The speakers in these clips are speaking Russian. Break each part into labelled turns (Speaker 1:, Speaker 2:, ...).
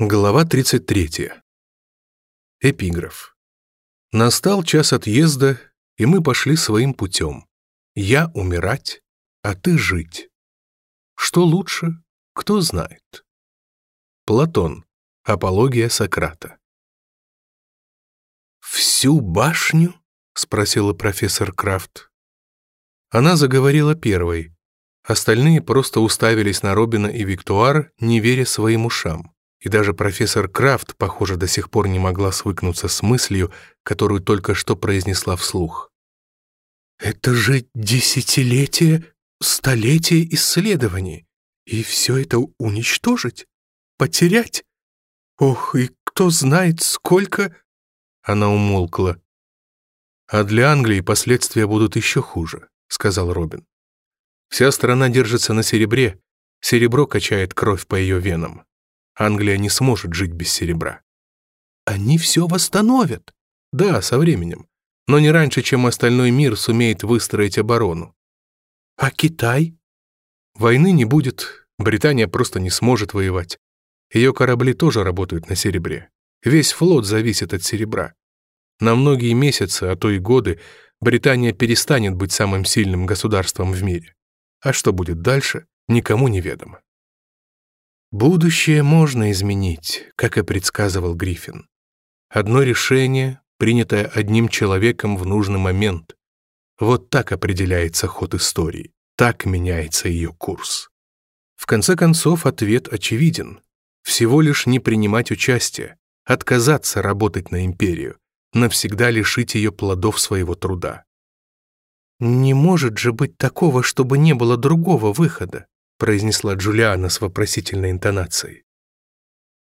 Speaker 1: Глава 33. Эпиграф. Настал час отъезда, и мы пошли своим путем. Я умирать, а ты жить. Что лучше, кто знает. Платон. Апология Сократа. «Всю башню?» — спросила профессор Крафт. Она заговорила первой. Остальные просто уставились на Робина и Виктуар, не веря своим ушам и даже профессор Крафт, похоже, до сих пор не могла свыкнуться с мыслью, которую только что произнесла вслух. «Это же десятилетие, столетие исследований, и все это уничтожить, потерять? Ох, и кто знает, сколько...» Она умолкла. «А для Англии последствия будут еще хуже», — сказал Робин. «Вся страна держится на серебре, серебро качает кровь по ее венам». Англия не сможет жить без серебра. Они все восстановят. Да, со временем. Но не раньше, чем остальной мир сумеет выстроить оборону. А Китай? Войны не будет. Британия просто не сможет воевать. Ее корабли тоже работают на серебре. Весь флот зависит от серебра. На многие месяцы, а то и годы, Британия перестанет быть самым сильным государством в мире. А что будет дальше, никому не ведомо. Будущее можно изменить, как и предсказывал Гриффин. Одно решение, принятое одним человеком в нужный момент. Вот так определяется ход истории, так меняется ее курс. В конце концов, ответ очевиден. Всего лишь не принимать участие, отказаться работать на империю, навсегда лишить ее плодов своего труда. «Не может же быть такого, чтобы не было другого выхода», произнесла Джулиана с вопросительной интонацией.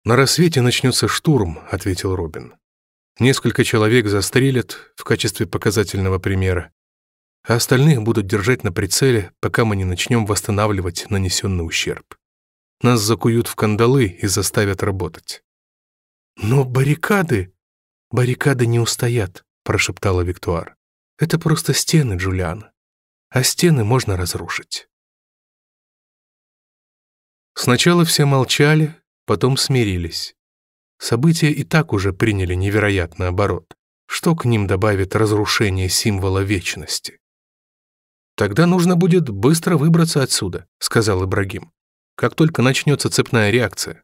Speaker 1: «На рассвете начнется штурм», — ответил Робин. «Несколько человек застрелят в качестве показательного примера, а остальных будут держать на прицеле, пока мы не начнем восстанавливать нанесенный ущерб. Нас закуют в кандалы и заставят работать». «Но баррикады...» «Баррикады не устоят», — прошептала Виктуар. «Это просто стены, Джулиана. А стены можно разрушить». Сначала все молчали, потом смирились. События и так уже приняли невероятный оборот. Что к ним добавит разрушение символа вечности? «Тогда нужно будет быстро выбраться отсюда», — сказал Ибрагим, «как только начнется цепная реакция».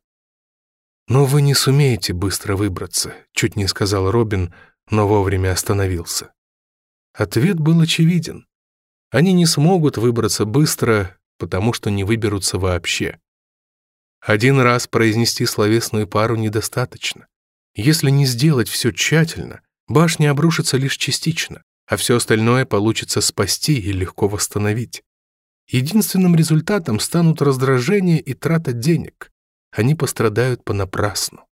Speaker 1: «Но вы не сумеете быстро выбраться», — чуть не сказал Робин, но вовремя остановился. Ответ был очевиден. Они не смогут выбраться быстро, потому что не выберутся вообще. Один раз произнести словесную пару недостаточно. Если не сделать все тщательно, башня обрушится лишь частично, а все остальное получится спасти и легко восстановить. Единственным результатом станут раздражение и трата денег. Они пострадают понапрасну.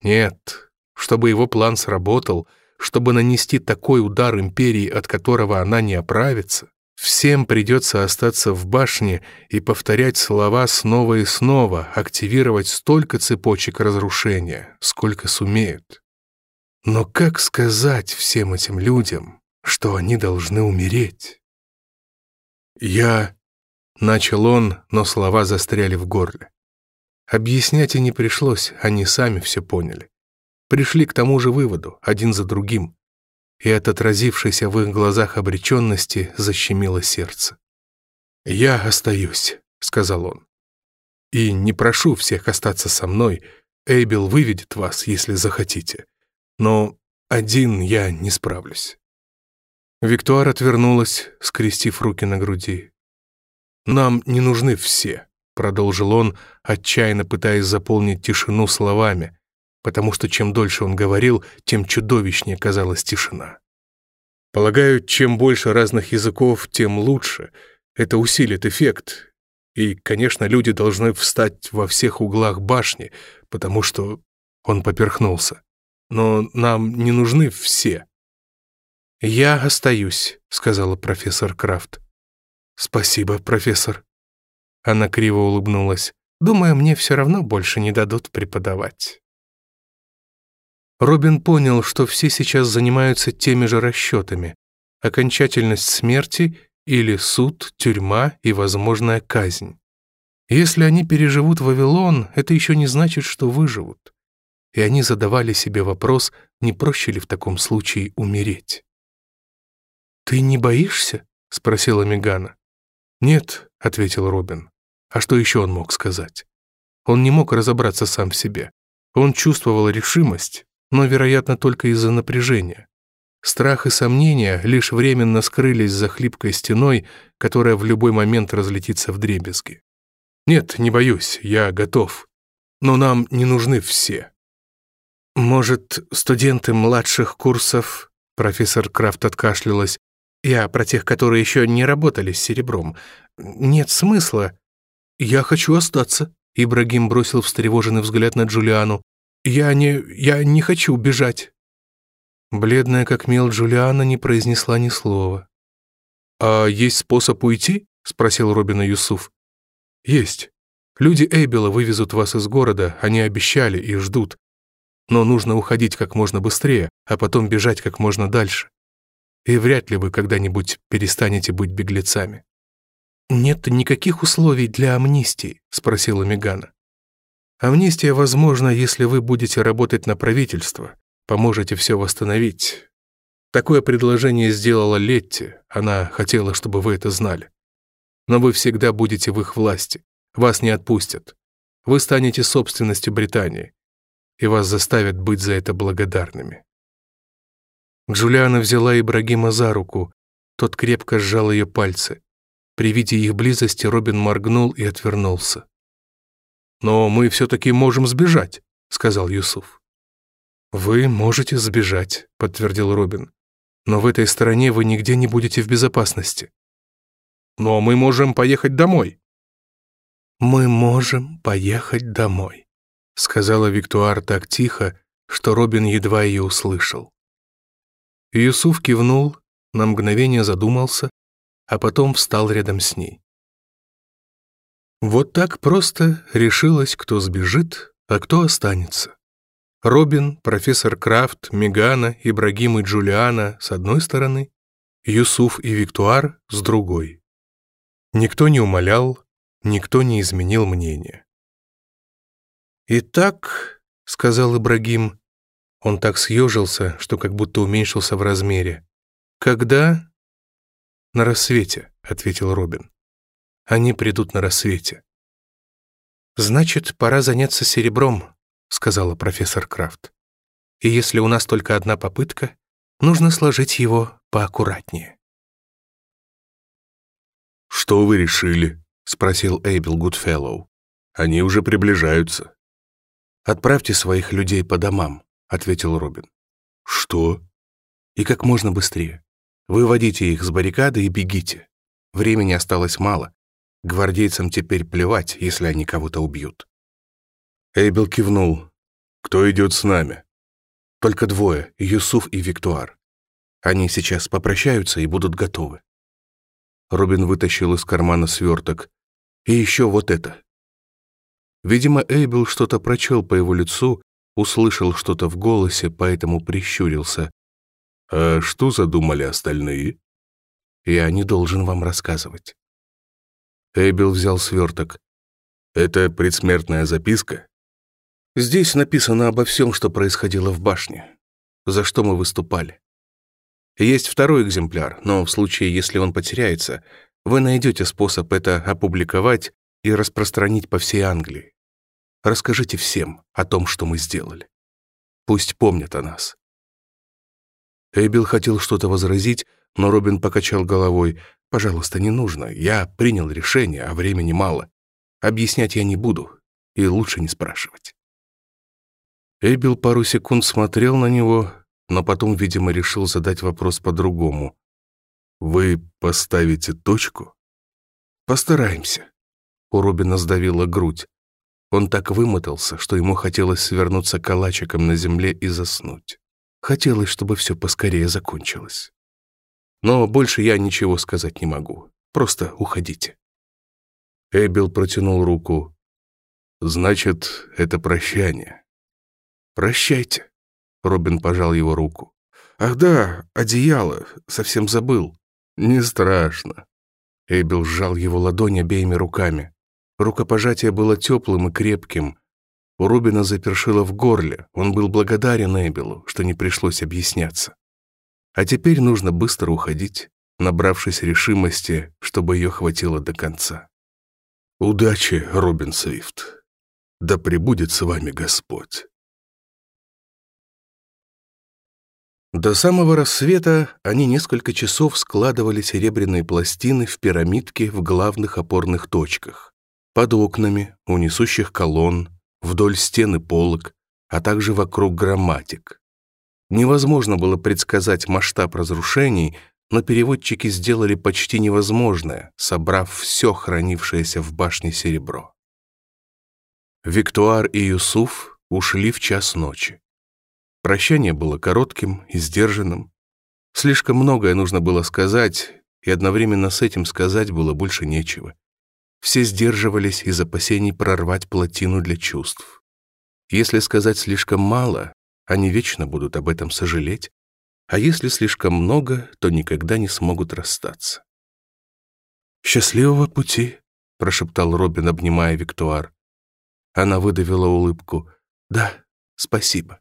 Speaker 1: Нет, чтобы его план сработал, чтобы нанести такой удар империи, от которого она не оправится, Всем придется остаться в башне и повторять слова снова и снова, активировать столько цепочек разрушения, сколько сумеют. Но как сказать всем этим людям, что они должны умереть? «Я...» — начал он, но слова застряли в горле. Объяснять и не пришлось, они сами все поняли. Пришли к тому же выводу, один за другим и от отразившейся в их глазах обреченности защемило сердце. «Я остаюсь», — сказал он. «И не прошу всех остаться со мной, Эйбел выведет вас, если захотите. Но один я не справлюсь». Виктуар отвернулась, скрестив руки на груди. «Нам не нужны все», — продолжил он, отчаянно пытаясь заполнить тишину словами, потому что чем дольше он говорил, тем чудовищнее казалась тишина. Полагаю, чем больше разных языков, тем лучше. Это усилит эффект. И, конечно, люди должны встать во всех углах башни, потому что он поперхнулся. Но нам не нужны все. «Я остаюсь», — сказала профессор Крафт. «Спасибо, профессор». Она криво улыбнулась. «Думаю, мне все равно больше не дадут преподавать». Робин понял, что все сейчас занимаются теми же расчетами. Окончательность смерти или суд, тюрьма и возможная казнь. Если они переживут Вавилон, это еще не значит, что выживут. И они задавали себе вопрос, не проще ли в таком случае умереть. «Ты не боишься?» — спросила Мегана. «Нет», — ответил Робин. А что еще он мог сказать? Он не мог разобраться сам в себе. Он чувствовал решимость, но, вероятно, только из-за напряжения. Страх и сомнения лишь временно скрылись за хлипкой стеной, которая в любой момент разлетится в дребезги. «Нет, не боюсь, я готов. Но нам не нужны все». «Может, студенты младших курсов...» Профессор Крафт откашлялась. «Я про тех, которые еще не работали с серебром. Нет смысла». «Я хочу остаться», — Ибрагим бросил встревоженный взгляд на Джулиану. «Я не... я не хочу бежать!» Бледная, как мел, Джулиана не произнесла ни слова. «А есть способ уйти?» — спросил Робина Юсуф. «Есть. Люди Эйбела вывезут вас из города, они обещали и ждут. Но нужно уходить как можно быстрее, а потом бежать как можно дальше. И вряд ли вы когда-нибудь перестанете быть беглецами». «Нет никаких условий для амнистии?» — спросила Мегана. Амнистия возможна, если вы будете работать на правительство, поможете все восстановить. Такое предложение сделала Летти, она хотела, чтобы вы это знали. Но вы всегда будете в их власти, вас не отпустят. Вы станете собственностью Британии, и вас заставят быть за это благодарными. Джулиана взяла Ибрагима за руку, тот крепко сжал ее пальцы. При виде их близости Робин моргнул и отвернулся. «Но мы все-таки можем сбежать», — сказал Юсуф. «Вы можете сбежать», — подтвердил Робин. «Но в этой стране вы нигде не будете в безопасности». «Но мы можем поехать домой». «Мы можем поехать домой», — сказала Виктуар так тихо, что Робин едва ее услышал. Юсуф кивнул, на мгновение задумался, а потом встал рядом с ней. Вот так просто решилось, кто сбежит, а кто останется. Робин, профессор Крафт, Мегана, Ибрагим и Джулиана с одной стороны, Юсуф и Виктуар с другой. Никто не умолял, никто не изменил мнение. «Итак», — сказал Ибрагим, он так съежился, что как будто уменьшился в размере. «Когда?» «На рассвете», — ответил Робин. Они придут на рассвете. «Значит, пора заняться серебром», — сказала профессор Крафт. «И если у нас только одна попытка, нужно сложить его поаккуратнее».
Speaker 2: «Что вы решили?» — спросил Эйбел Гудфеллоу. «Они уже приближаются».
Speaker 3: «Отправьте своих людей по домам», — ответил Робин.
Speaker 2: «Что?»
Speaker 3: «И как можно быстрее. Выводите их с баррикады и бегите. Времени осталось мало, Гвардейцам теперь плевать, если они кого-то убьют.
Speaker 2: Эйбел кивнул. «Кто идет с нами?»
Speaker 3: «Только двое, Юсуф и Виктуар. Они сейчас попрощаются и будут готовы».
Speaker 2: Робин вытащил из кармана сверток.
Speaker 3: «И еще вот это».
Speaker 2: Видимо, Эйбел что-то прочел по его лицу, услышал что-то в голосе, поэтому прищурился. «А что задумали остальные?»
Speaker 3: «Я не должен вам рассказывать».
Speaker 2: Эйбел взял сверток. «Это предсмертная записка?»
Speaker 3: «Здесь написано обо всем, что происходило в башне. За что мы выступали. Есть второй экземпляр, но в случае, если он потеряется, вы найдете способ это опубликовать и распространить по всей Англии. Расскажите всем о том, что мы сделали. Пусть помнят о нас».
Speaker 2: Эйбел хотел что-то возразить, но Робин покачал головой, Пожалуйста, не нужно. Я принял решение, а времени мало. Объяснять я не буду. И лучше не спрашивать. Эбил пару секунд смотрел на него, но потом, видимо, решил задать вопрос по-другому. «Вы поставите точку?»
Speaker 3: «Постараемся». У Робина сдавила грудь. Он так вымотался, что ему хотелось свернуться калачиком на земле и заснуть. Хотелось, чтобы все поскорее закончилось. Но больше я ничего сказать не могу. Просто уходите».
Speaker 2: Эббил протянул руку. «Значит, это прощание».
Speaker 3: «Прощайте», — Робин пожал его руку. «Ах да, одеяло, совсем забыл».
Speaker 2: «Не страшно».
Speaker 3: Эббил сжал его ладонь обеими руками. Рукопожатие было теплым и крепким. У Робина запершило в горле. Он был благодарен Эббилу, что не пришлось объясняться. А теперь нужно быстро уходить, набравшись решимости, чтобы ее хватило до конца. Удачи, Робин Свифт. Да пребудет с вами Господь. До самого рассвета они несколько часов складывали серебряные пластины в пирамидке в главных опорных точках, под окнами, у несущих колонн, вдоль стены полок, а также вокруг грамматик. Невозможно было предсказать масштаб разрушений, но переводчики сделали почти невозможное, собрав все хранившееся в башне серебро. Виктуар и Юсуф ушли в час ночи. Прощание было коротким и сдержанным. Слишком многое нужно было сказать, и одновременно с этим сказать было больше нечего. Все сдерживались из опасений прорвать плотину для чувств. Если сказать слишком мало, они вечно будут об этом сожалеть, а если слишком много, то никогда не смогут расстаться. «Счастливого пути!» — прошептал Робин, обнимая Виктуар. Она выдавила улыбку. «Да, спасибо».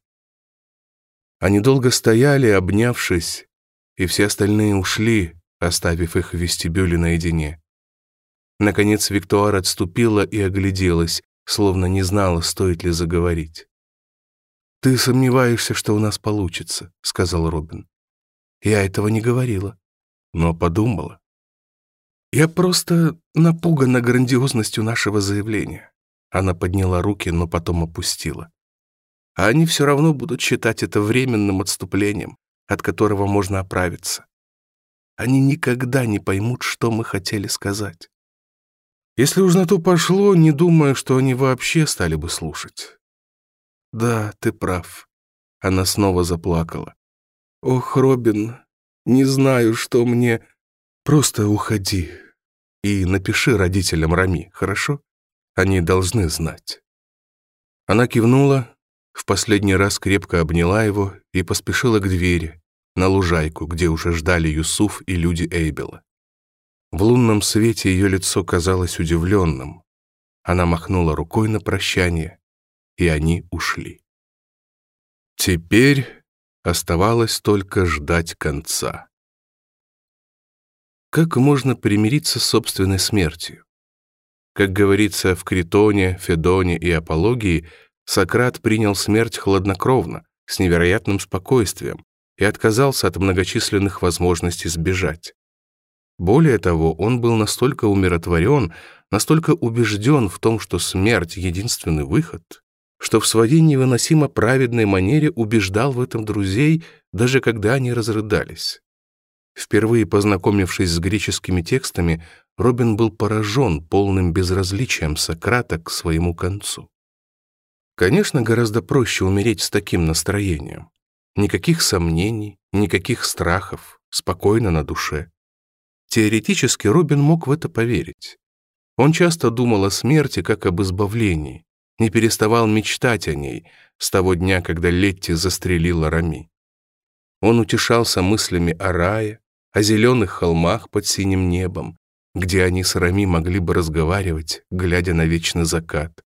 Speaker 3: Они долго стояли, обнявшись, и все остальные ушли, оставив их в вестибюле наедине. Наконец Виктуар отступила и огляделась, словно не знала, стоит ли заговорить. «Ты сомневаешься, что у нас получится», — сказал Робин. «Я этого не говорила, но подумала. Я просто напугана грандиозностью нашего заявления». Она подняла руки, но потом опустила. «А они все равно будут считать это временным отступлением, от которого можно оправиться. Они никогда не поймут, что мы хотели сказать. Если уж на то пошло, не думаю, что они вообще стали бы слушать». Да, ты прав. Она снова заплакала. Ох, Робин, не знаю, что мне... Просто уходи и напиши родителям Рами, хорошо? Они должны знать. Она кивнула, в последний раз крепко обняла его и поспешила к двери, на лужайку, где уже ждали Юсуф и люди Эйбела. В лунном свете ее лицо казалось удивленным. Она махнула рукой на прощание и они ушли. Теперь оставалось только ждать конца. Как можно примириться с собственной смертью? Как говорится в Критоне, Федоне и Апологии, Сократ принял смерть хладнокровно, с невероятным спокойствием, и отказался от многочисленных возможностей сбежать. Более того, он был настолько умиротворен, настолько убежден в том, что смерть — единственный выход, что в своей невыносимо праведной манере убеждал в этом друзей, даже когда они разрыдались. Впервые познакомившись с греческими текстами, Робин был поражен полным безразличием Сократа к своему концу. Конечно, гораздо проще умереть с таким настроением. Никаких сомнений, никаких страхов, спокойно на душе. Теоретически Робин мог в это поверить. Он часто думал о смерти как об избавлении, не переставал мечтать о ней с того дня, когда Летти застрелила Рами. Он утешался мыслями о рае, о зеленых холмах под синим небом, где они с Рами могли бы разговаривать, глядя на вечный закат.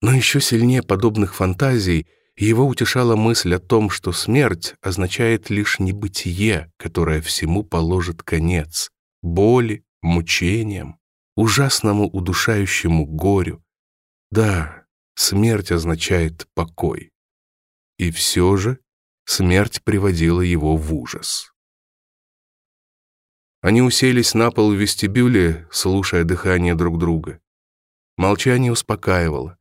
Speaker 3: Но еще сильнее подобных фантазий его утешала мысль о том, что смерть означает лишь небытие, которое всему положит конец, боли, мучениям, ужасному удушающему горю. Да, смерть означает покой. И все же смерть приводила его в ужас. Они уселись на пол в вестибюле, слушая дыхание друг друга. Молчание успокаивало.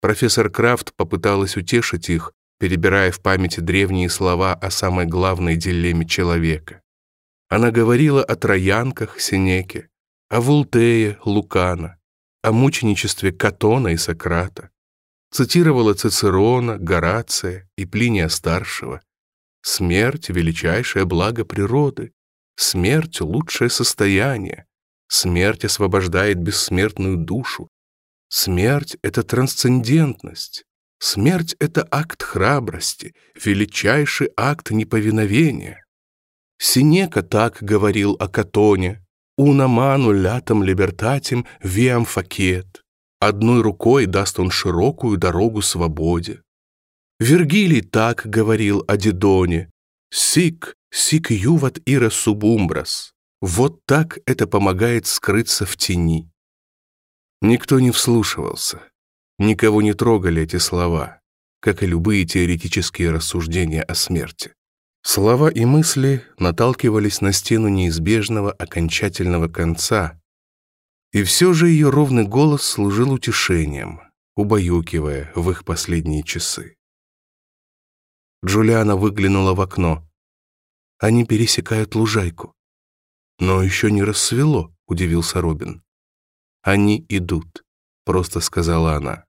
Speaker 3: Профессор Крафт попыталась утешить их, перебирая в памяти древние слова о самой главной дилемме человека. Она говорила о троянках Синеке, о Вултее Лукана, о мученичестве Катона и Сократа цитировала Цицерона, Горация и Плиния Старшего. Смерть — величайшее благо природы, смерть — лучшее состояние, смерть освобождает бессмертную душу, смерть — это трансцендентность, смерть — это акт храбрости, величайший акт неповиновения. Синека так говорил о Катоне, «Una manu latam libertatim viam facet» Одной рукой даст он широкую дорогу свободе. Вергилий так говорил о Дидоне. «Сик, сик юват ира субумбрас». Вот так это помогает скрыться в тени. Никто не вслушивался. Никого не трогали эти слова, как и любые теоретические рассуждения о смерти. Слова и мысли наталкивались на стену неизбежного окончательного конца, и все же ее ровный голос служил утешением, убаюкивая в их последние часы. Джулиана выглянула в окно. Они пересекают лужайку. «Но еще не рассвело», — удивился Робин. «Они идут», — просто сказала она.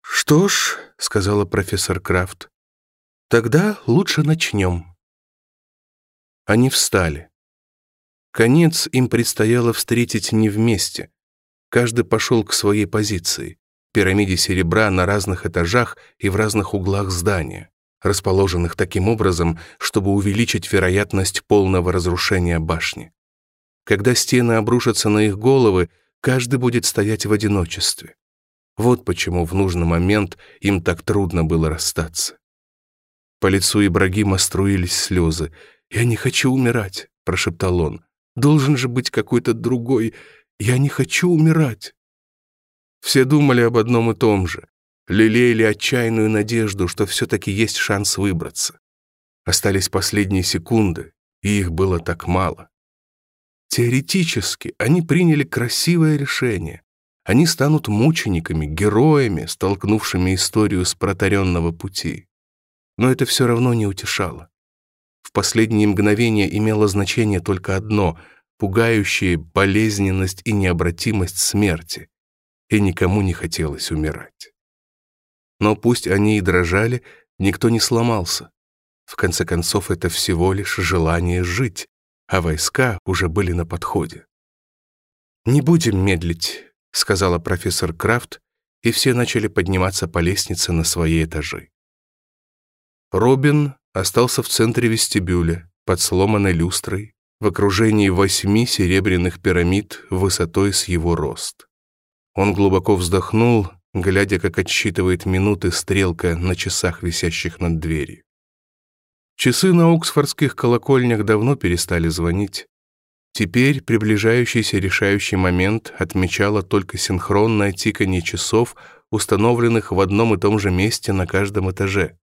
Speaker 3: «Что ж», — сказала профессор Крафт, — «тогда лучше начнем». Они встали. Конец им предстояло встретить не вместе. Каждый пошел к своей позиции, пирамиде серебра на разных этажах и в разных углах здания, расположенных таким образом, чтобы увеличить вероятность полного разрушения башни. Когда стены обрушатся на их головы, каждый будет стоять в одиночестве. Вот почему в нужный момент им так трудно было расстаться. По лицу Ибрагима струились слезы. «Я не хочу умирать», — прошептал он. Должен же быть какой-то другой. Я не хочу умирать. Все думали об одном и том же. Лелеяли отчаянную надежду, что все-таки есть шанс выбраться. Остались последние секунды, и их было так мало. Теоретически они приняли красивое решение. Они станут мучениками, героями, столкнувшими историю с протаренного пути. Но это все равно не утешало. В последние мгновения имело значение только одно — пугающая болезненность и необратимость смерти. И никому не хотелось умирать. Но пусть они и дрожали, никто не сломался. В конце концов, это всего лишь желание жить, а войска уже были на подходе. «Не будем медлить», — сказала профессор Крафт, и все начали подниматься по лестнице на свои этажи. Робин остался в центре вестибюля, под сломанной люстрой, в окружении восьми серебряных пирамид высотой с его рост. Он глубоко вздохнул, глядя, как отсчитывает минуты стрелка на часах, висящих над дверью. Часы на оксфордских колокольнях давно перестали звонить. Теперь приближающийся решающий момент отмечало только синхронное тиканье часов, установленных в одном и том же месте на каждом этаже.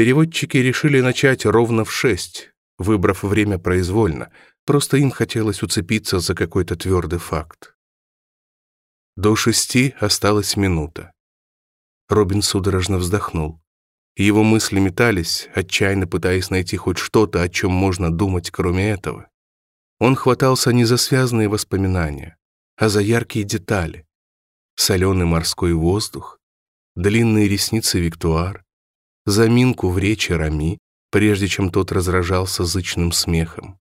Speaker 3: Переводчики решили начать ровно в шесть, выбрав время произвольно, просто им хотелось уцепиться за какой-то твердый факт. До шести осталась минута. Робин судорожно вздохнул. Его мысли метались, отчаянно пытаясь найти хоть что-то, о чем можно думать, кроме этого. Он хватался не за связанные воспоминания, а за яркие детали. Соленый морской воздух, длинные ресницы Виктуар, заминку в речи Рами, прежде чем тот разражался зычным смехом.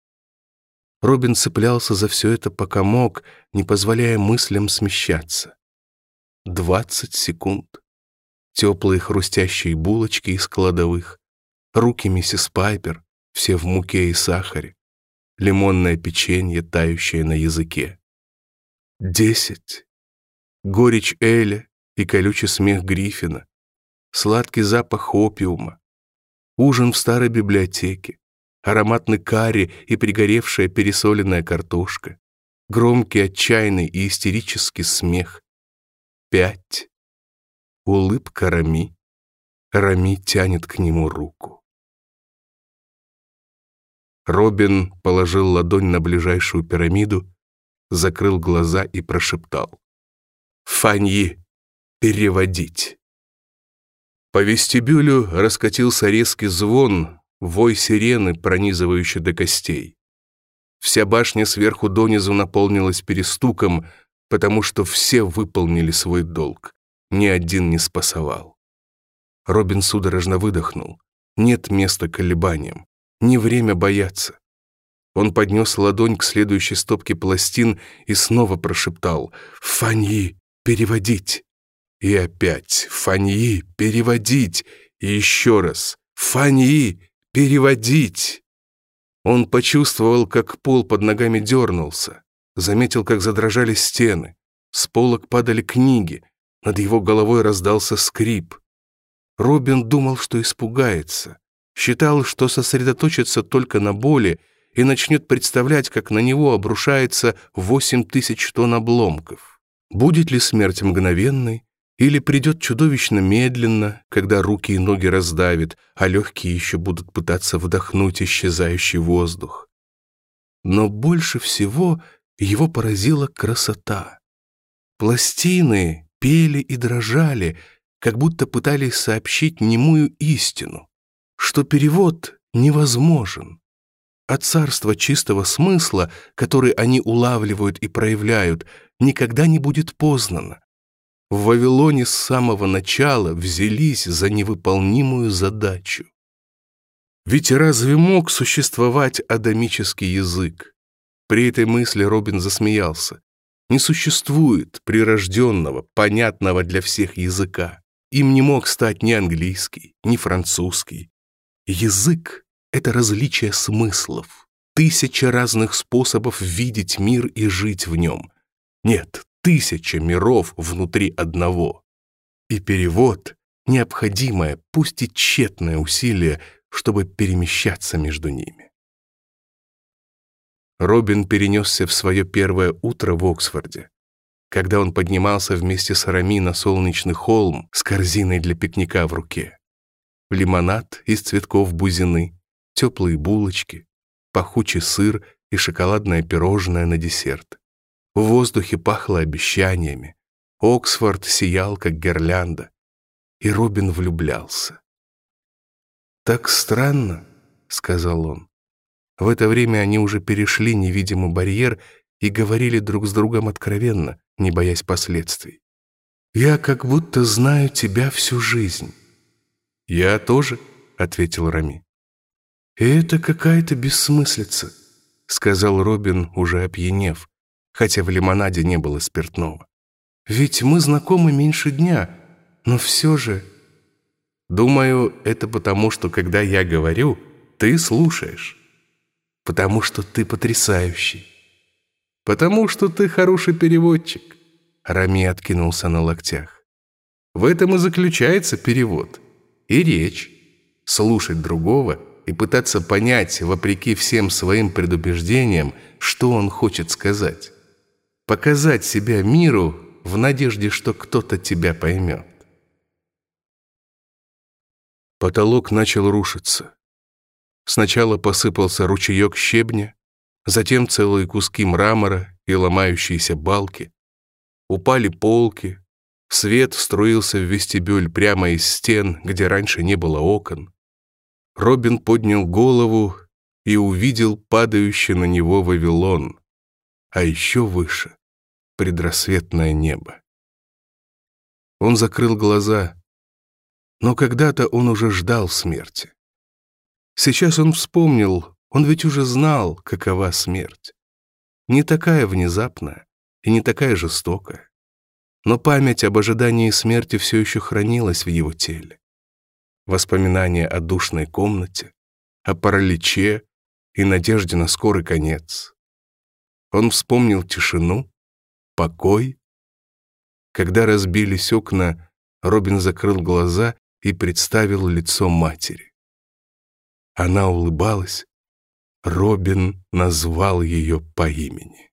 Speaker 3: Робин цеплялся за все это, пока мог, не позволяя мыслям смещаться. Двадцать секунд. Теплые хрустящие булочки из кладовых, руки миссис Пайпер, все в муке и сахаре, лимонное печенье, тающее на языке. Десять. Горечь Эля и колючий смех Гриффина, сладкий запах опиума. Ужин в старой библиотеке, ароматный карри и пригоревшая пересоленная картошка, громкий отчаянный и истерический смех. Пять. Улыбка Рами. Рами тянет к нему руку. Робин положил ладонь на ближайшую пирамиду, закрыл глаза и прошептал. «Фаньи, переводить!» По вестибюлю раскатился резкий звон, вой сирены, пронизывающий до костей. Вся башня сверху донизу наполнилась перестуком, потому что все выполнили свой долг. Ни один не спасовал. Робин судорожно выдохнул. Нет места колебаниям. Не время бояться. Он поднес ладонь к следующей стопке пластин и снова прошептал «Фаньи, переводить!» И опять Фаньи переводить, и еще раз Фаньи переводить. Он почувствовал, как пол под ногами дернулся, заметил, как задрожали стены,
Speaker 2: с полок падали книги, над его головой раздался скрип. Робин думал, что испугается, считал, что сосредоточится только на боли и начнет представлять, как на него обрушается восемь тысяч тонн обломков. Будет ли смерть мгновенной, или придет чудовищно медленно, когда руки и ноги раздавит, а легкие еще будут пытаться вдохнуть исчезающий воздух. Но больше всего его поразила красота. Пластины пели и дрожали, как будто пытались сообщить немую истину, что перевод невозможен. А царство чистого смысла, который они улавливают и проявляют, никогда не будет познано, в Вавилоне с самого начала взялись за невыполнимую задачу. Ведь разве мог существовать адамический язык? При этой мысли Робин засмеялся. Не существует прирожденного, понятного для всех языка. Им не мог стать ни английский, ни французский. Язык — это различие смыслов, тысяча разных способов видеть мир и жить в нем. Нет, тысяча миров внутри одного. И перевод — необходимое, пусть и тщетное усилие, чтобы перемещаться между ними. Робин перенесся в свое первое утро в Оксфорде. Когда он поднимался вместе с Рами на солнечный холм с корзиной для пикника в руке. Лимонад из цветков бузины, теплые булочки, пахучий сыр и шоколадное пирожное на десерт. В воздухе пахло обещаниями. Оксфорд сиял, как гирлянда. И Робин влюблялся. «Так странно», — сказал он. В это время они уже перешли невидимый барьер и говорили друг с другом откровенно, не боясь последствий. «Я как будто знаю тебя всю жизнь». «Я тоже», — ответил Рами. «Это какая-то бессмыслица», — сказал Робин, уже опьянев хотя в лимонаде не было спиртного. «Ведь мы знакомы меньше дня, но все же...» «Думаю, это потому, что когда я говорю, ты слушаешь. Потому что ты потрясающий. Потому что ты хороший переводчик». Рами откинулся на локтях. «В этом и заключается перевод. И речь. Слушать другого — и пытаться понять, вопреки всем своим предубеждениям, что он хочет сказать показать себя миру в надежде, что кто-то тебя поймет. Потолок начал рушиться. Сначала посыпался ручеек щебня, затем целые куски мрамора и ломающиеся балки. Упали полки, свет струился в вестибюль прямо из стен, где раньше не было окон. Робин поднял голову и увидел падающий на него Вавилон, а еще выше предрассветное небо. Он закрыл глаза, но когда-то он уже ждал смерти. Сейчас он вспомнил, он ведь уже знал, какова смерть. Не такая внезапная и не такая жестокая. Но память об ожидании смерти все еще хранилась в его теле. Воспоминания о душной комнате, о параличе и надежде на скорый конец. Он вспомнил тишину, покой? Когда разбились окна, Робин закрыл глаза и представил лицо матери. Она улыбалась. Робин назвал ее по имени.